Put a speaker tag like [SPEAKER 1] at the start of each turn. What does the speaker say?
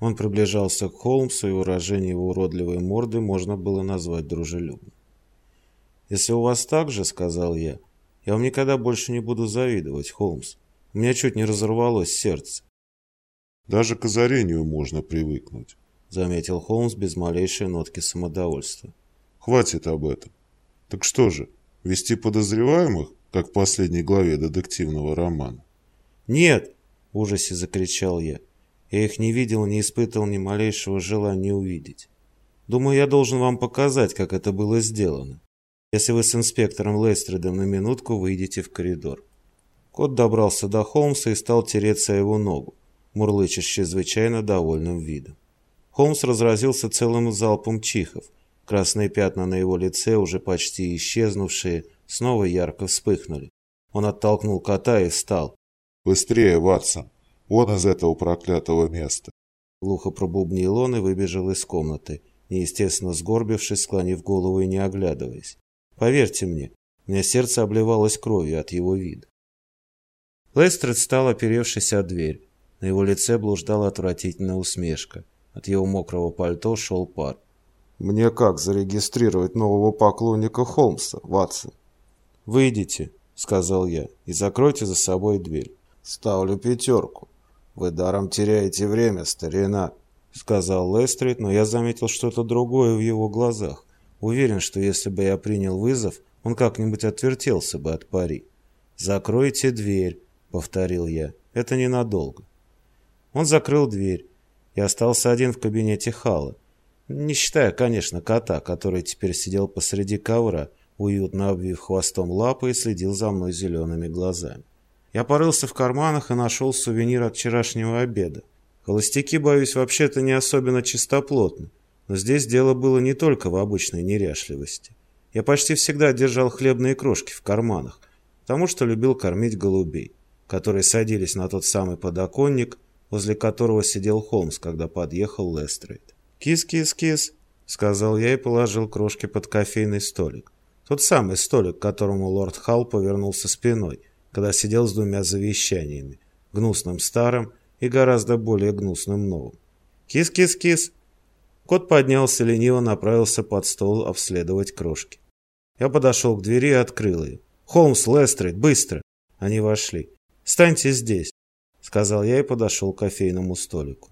[SPEAKER 1] Он приближался к Холмсу, и выражение его уродливой морды можно было назвать дружелюбным. «Если у вас так же, — сказал я, — я вам никогда больше не буду завидовать, Холмс. У меня чуть не разорвалось сердце».
[SPEAKER 2] «Даже к озарению можно привыкнуть», —
[SPEAKER 1] заметил Холмс без малейшей нотки самодовольства.
[SPEAKER 2] «Хватит об этом. Так что же, вести подозреваемых, как в последней главе детективного романа?»
[SPEAKER 1] «Нет!» — в ужасе закричал я. Я их не видел, не испытывал ни малейшего желания увидеть. Думаю, я должен вам показать, как это было сделано если вы с инспектором Лестридом на минутку выйдете в коридор. Кот добрался до Холмса и стал тереться его ногу, мурлыча чрезвычайно довольным видом. Холмс разразился целым залпом чихов. Красные пятна на его лице, уже почти исчезнувшие, снова ярко вспыхнули. Он оттолкнул кота и встал.
[SPEAKER 2] «Быстрее, Ватсон! Вон из этого проклятого места!»
[SPEAKER 1] Глухо пробубнил он и выбежал из комнаты, неестественно сгорбившись, склонив голову и не оглядываясь. Поверьте мне, у меня сердце обливалось кровью от его вида. Лестред стал, оперевшись о дверь. На его лице блуждала отвратительная усмешка. От его мокрого пальто шел пар.
[SPEAKER 3] «Мне как зарегистрировать нового поклонника Холмса, Ватсон?»
[SPEAKER 1] «Выйдите», — сказал я, — «и закройте за собой дверь».
[SPEAKER 3] «Ставлю пятерку. Вы даром теряете время, старина», —
[SPEAKER 1] сказал Лестрид, но я заметил что-то другое в его глазах. Уверен, что если бы я принял вызов, он как-нибудь отвертелся бы от пари. «Закройте дверь», — повторил я. «Это ненадолго». Он закрыл дверь и остался один в кабинете Хала. Не считая, конечно, кота, который теперь сидел посреди ковра, уютно обвив хвостом лапы и следил за мной зелеными глазами. Я порылся в карманах и нашел сувенир от вчерашнего обеда. Холостяки, боюсь, вообще-то не особенно чистоплотны. Но здесь дело было не только в обычной неряшливости. Я почти всегда держал хлебные крошки в карманах, потому что любил кормить голубей, которые садились на тот самый подоконник, возле которого сидел Холмс, когда подъехал Лестрейд. «Кис-кис-кис», — сказал я и положил крошки под кофейный столик. Тот самый столик, к которому лорд Халл повернулся спиной, когда сидел с двумя завещаниями, гнусным старым и гораздо более гнусным новым. «Кис-кис-кис», Кот поднялся лениво, направился под стол обследовать крошки. Я подошел к двери и открыл ее. «Холмс, Лестрейд, быстро!» Они вошли. «Станьте здесь», — сказал я и подошел к кофейному столику.